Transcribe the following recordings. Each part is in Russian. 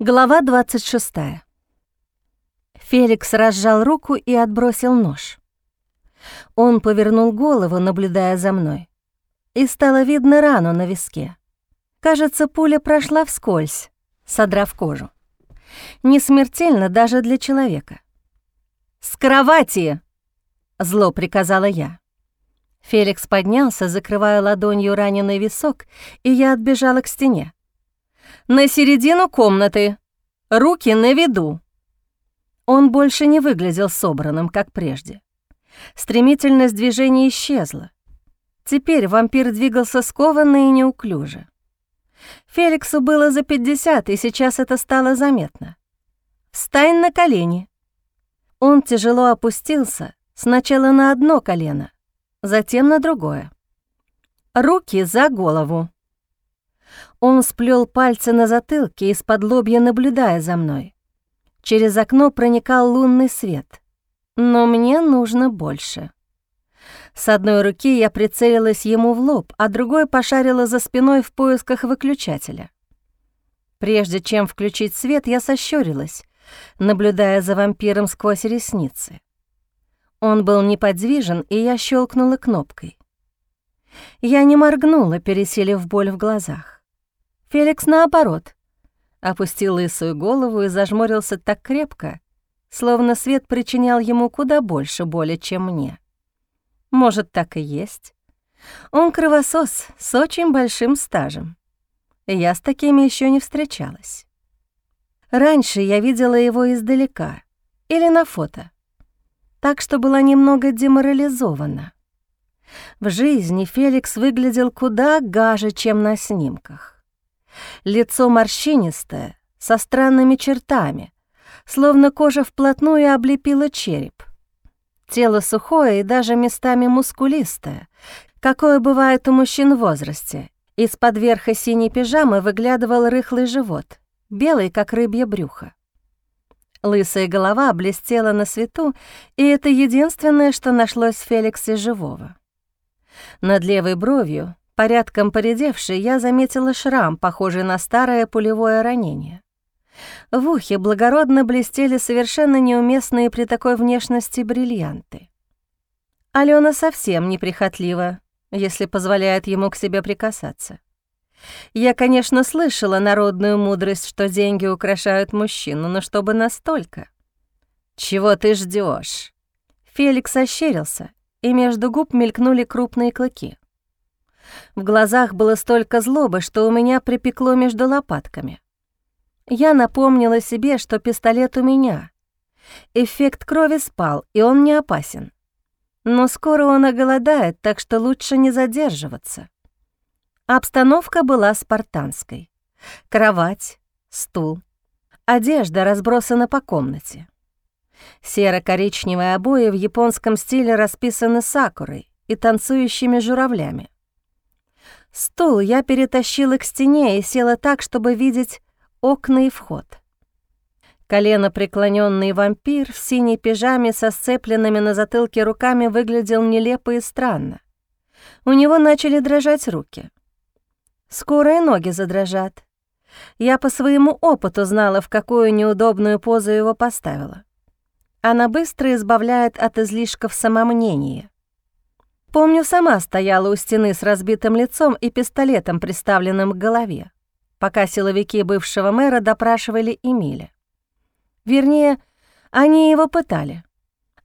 Глава 26. Феликс разжал руку и отбросил нож. Он повернул голову, наблюдая за мной, и стало видно рану на виске. Кажется, пуля прошла вскользь, содрав кожу. Не смертельно даже для человека. «С кровати!» — зло приказала я. Феликс поднялся, закрывая ладонью раненый висок, и я отбежала к стене. На середину комнаты. Руки на виду. Он больше не выглядел собранным, как прежде. Стремительность движения исчезла. Теперь вампир двигался скованно и неуклюже. Феликсу было за 50, и сейчас это стало заметно. «Встань на колени». Он тяжело опустился, сначала на одно колено, затем на другое. «Руки за голову». Он сплел пальцы на затылке, из-под лобья наблюдая за мной. Через окно проникал лунный свет. Но мне нужно больше. С одной руки я прицелилась ему в лоб, а другой пошарила за спиной в поисках выключателя. Прежде чем включить свет, я сощурилась, наблюдая за вампиром сквозь ресницы. Он был неподвижен, и я щелкнула кнопкой. Я не моргнула, переселив боль в глазах. Феликс, наоборот, опустил лысую голову и зажмурился так крепко, словно свет причинял ему куда больше боли, чем мне. Может, так и есть. Он кровосос с очень большим стажем. Я с такими еще не встречалась. Раньше я видела его издалека или на фото, так что была немного деморализована. В жизни Феликс выглядел куда гаже, чем на снимках. Лицо морщинистое, со странными чертами, словно кожа вплотную облепила череп. Тело сухое и даже местами мускулистое, какое бывает у мужчин в возрасте. Из-под верха синей пижамы выглядывал рыхлый живот, белый, как рыбье брюхо. Лысая голова блестела на свету, и это единственное, что нашлось Феликсе живого. Над левой бровью Порядком поредевший, я заметила шрам, похожий на старое пулевое ранение. В ухе благородно блестели совершенно неуместные при такой внешности бриллианты. Алена совсем неприхотлива, если позволяет ему к себе прикасаться. Я, конечно, слышала народную мудрость, что деньги украшают мужчину, но чтобы настолько. «Чего ты ждешь? Феликс ощерился, и между губ мелькнули крупные клыки. В глазах было столько злобы, что у меня припекло между лопатками. Я напомнила себе, что пистолет у меня. Эффект крови спал, и он не опасен. Но скоро он оголодает, так что лучше не задерживаться. Обстановка была спартанской. Кровать, стул, одежда разбросана по комнате. Серо-коричневые обои в японском стиле расписаны сакурой и танцующими журавлями. Стул я перетащила к стене и села так, чтобы видеть окна и вход. Колено преклоненный вампир в синей пижаме со сцепленными на затылке руками выглядел нелепо и странно. У него начали дрожать руки. Скоро и ноги задрожат. Я по своему опыту знала, в какую неудобную позу его поставила. Она быстро избавляет от излишков самомнения. Помню, сама стояла у стены с разбитым лицом и пистолетом, приставленным к голове, пока силовики бывшего мэра допрашивали Эмиля. Вернее, они его пытали,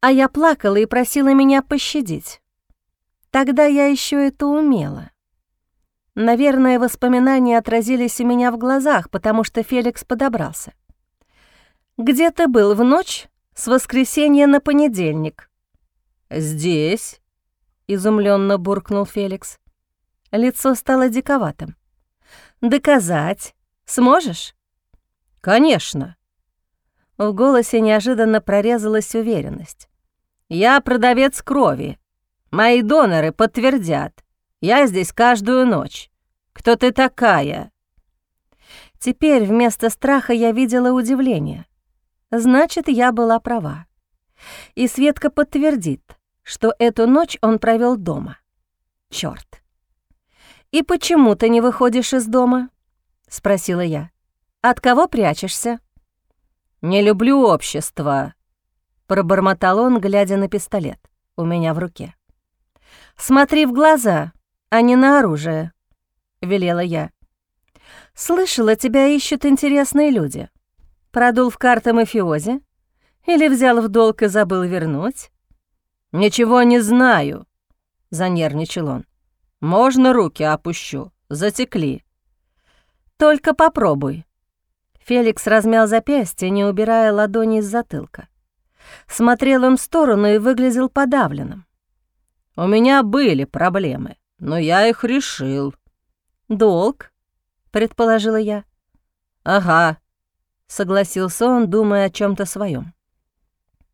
а я плакала и просила меня пощадить. Тогда я еще это умела. Наверное, воспоминания отразились у меня в глазах, потому что Феликс подобрался. «Где ты был в ночь с воскресенья на понедельник?» «Здесь», изумленно буркнул Феликс. Лицо стало диковатым. «Доказать сможешь?» «Конечно». В голосе неожиданно прорезалась уверенность. «Я продавец крови. Мои доноры подтвердят. Я здесь каждую ночь. Кто ты такая?» Теперь вместо страха я видела удивление. Значит, я была права. И Светка подтвердит что эту ночь он провел дома. Черт! «И почему ты не выходишь из дома?» — спросила я. От кого прячешься?» «Не люблю общество», — пробормотал он, глядя на пистолет у меня в руке. «Смотри в глаза, а не на оружие», — велела я. «Слышала, тебя ищут интересные люди. Продул в карты мафиози? Или взял в долг и забыл вернуть?» «Ничего не знаю», — занервничал он. «Можно руки опущу? Затекли». «Только попробуй». Феликс размял запястье, не убирая ладони из затылка. Смотрел он в сторону и выглядел подавленным. «У меня были проблемы, но я их решил». «Долг?» — предположила я. «Ага», — согласился он, думая о чем то своем.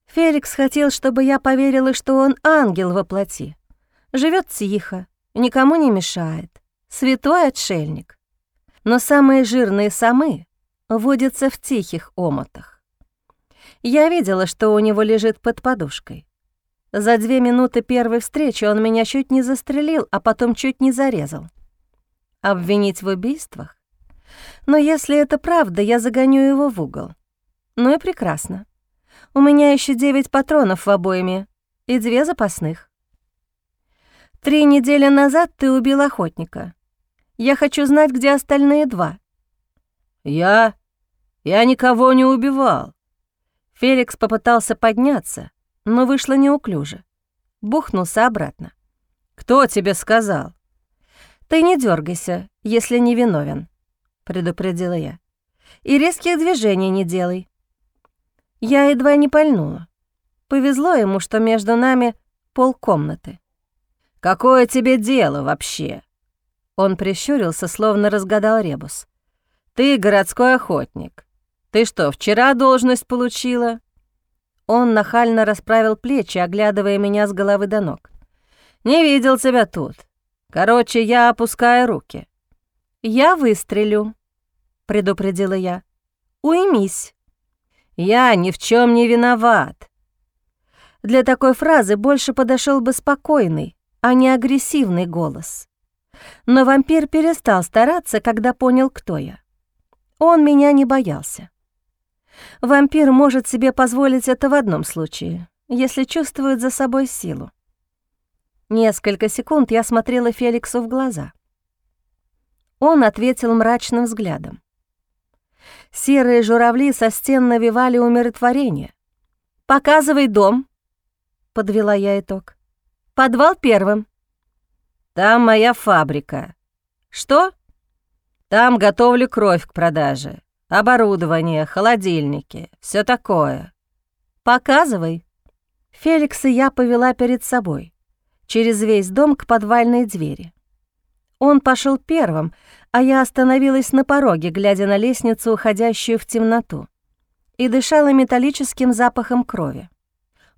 Феликс хотел, чтобы я поверила, что он ангел во плоти. Живет тихо, никому не мешает, святой отшельник. Но самые жирные самы водятся в тихих омотах. Я видела, что у него лежит под подушкой. За две минуты первой встречи он меня чуть не застрелил, а потом чуть не зарезал. Обвинить в убийствах? Но если это правда, я загоню его в угол. Ну и прекрасно. У меня еще девять патронов в обойме и две запасных. Три недели назад ты убил охотника. Я хочу знать, где остальные два. Я... я никого не убивал. Феликс попытался подняться, но вышло неуклюже. Бухнулся обратно. «Кто тебе сказал?» «Ты не дергайся, если не виновен», — предупредила я. «И резких движений не делай. Я едва не пальнула. Повезло ему, что между нами полкомнаты. «Какое тебе дело вообще?» Он прищурился, словно разгадал ребус. «Ты городской охотник. Ты что, вчера должность получила?» Он нахально расправил плечи, оглядывая меня с головы до ног. «Не видел тебя тут. Короче, я опускаю руки». «Я выстрелю», — предупредила я. «Уймись». Я ни в чем не виноват. Для такой фразы больше подошел бы спокойный, а не агрессивный голос. Но вампир перестал стараться, когда понял, кто я. Он меня не боялся. Вампир может себе позволить это в одном случае, если чувствует за собой силу. Несколько секунд я смотрела Феликсу в глаза. Он ответил мрачным взглядом. Серые журавли со стен навевали умиротворение. «Показывай дом», — подвела я итог. «Подвал первым». «Там моя фабрика». «Что?» «Там готовлю кровь к продаже. Оборудование, холодильники, все такое». «Показывай». Феликс и я повела перед собой, через весь дом к подвальной двери. Он пошел первым, а я остановилась на пороге, глядя на лестницу, уходящую в темноту, и дышала металлическим запахом крови.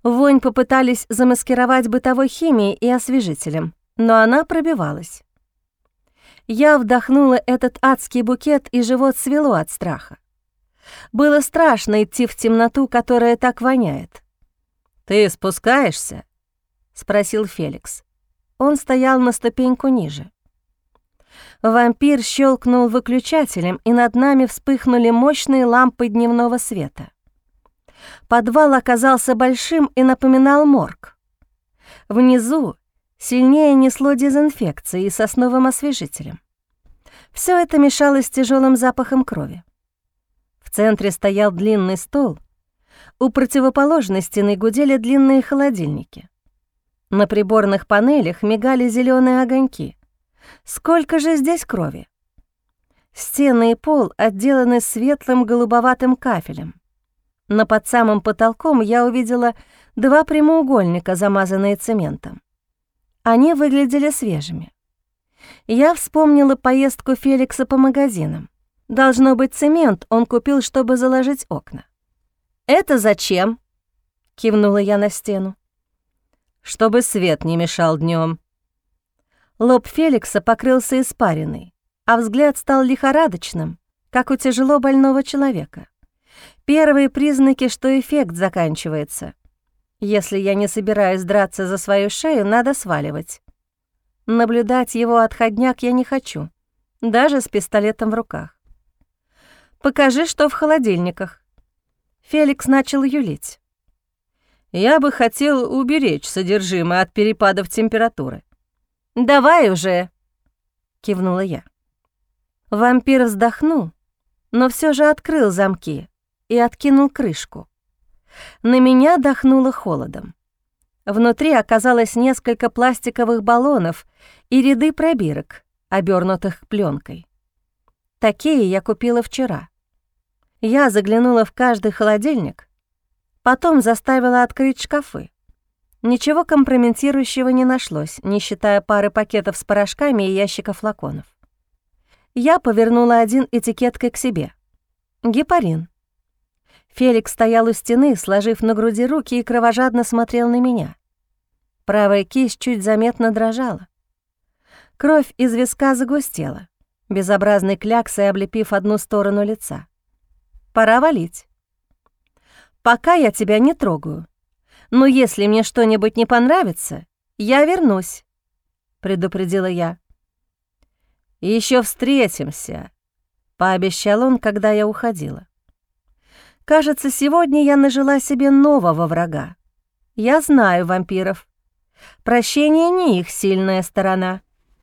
Вонь попытались замаскировать бытовой химией и освежителем, но она пробивалась. Я вдохнула этот адский букет, и живот свело от страха. Было страшно идти в темноту, которая так воняет. «Ты спускаешься?» — спросил Феликс. Он стоял на ступеньку ниже. Вампир щелкнул выключателем, и над нами вспыхнули мощные лампы дневного света. Подвал оказался большим и напоминал морг. Внизу сильнее несло дезинфекцией и сосновым освежителем. Все это мешалось с тяжелым запахом крови. В центре стоял длинный стол. У противоположной стены гудели длинные холодильники. На приборных панелях мигали зеленые огоньки. Сколько же здесь крови? Стены и пол отделаны светлым голубоватым кафелем. Но под самым потолком я увидела два прямоугольника, замазанные цементом. Они выглядели свежими. Я вспомнила поездку Феликса по магазинам. Должно быть, цемент он купил, чтобы заложить окна. «Это зачем?» — кивнула я на стену. «Чтобы свет не мешал днем, Лоб Феликса покрылся испариной, а взгляд стал лихорадочным, как у тяжело больного человека. Первые признаки, что эффект заканчивается. Если я не собираюсь драться за свою шею, надо сваливать. Наблюдать его отходняк я не хочу, даже с пистолетом в руках. Покажи, что в холодильниках». Феликс начал юлить. «Я бы хотел уберечь содержимое от перепадов температуры». «Давай уже», — кивнула я. Вампир вздохнул, но все же открыл замки и откинул крышку. На меня дохнуло холодом. Внутри оказалось несколько пластиковых баллонов и ряды пробирок, обернутых пленкой. Такие я купила вчера. Я заглянула в каждый холодильник, потом заставила открыть шкафы. Ничего компрометирующего не нашлось, не считая пары пакетов с порошками и ящика флаконов. Я повернула один этикеткой к себе. Гепарин. Феликс стоял у стены, сложив на груди руки и кровожадно смотрел на меня. Правая кисть чуть заметно дрожала. Кровь из виска загустела, безобразной кляксой облепив одну сторону лица. Пора валить. Пока я тебя не трогаю. Но если мне что-нибудь не понравится, я вернусь, предупредила я. Еще встретимся, пообещал он, когда я уходила. Кажется, сегодня я нажила себе нового врага. Я знаю вампиров. Прощение не их сильная сторона.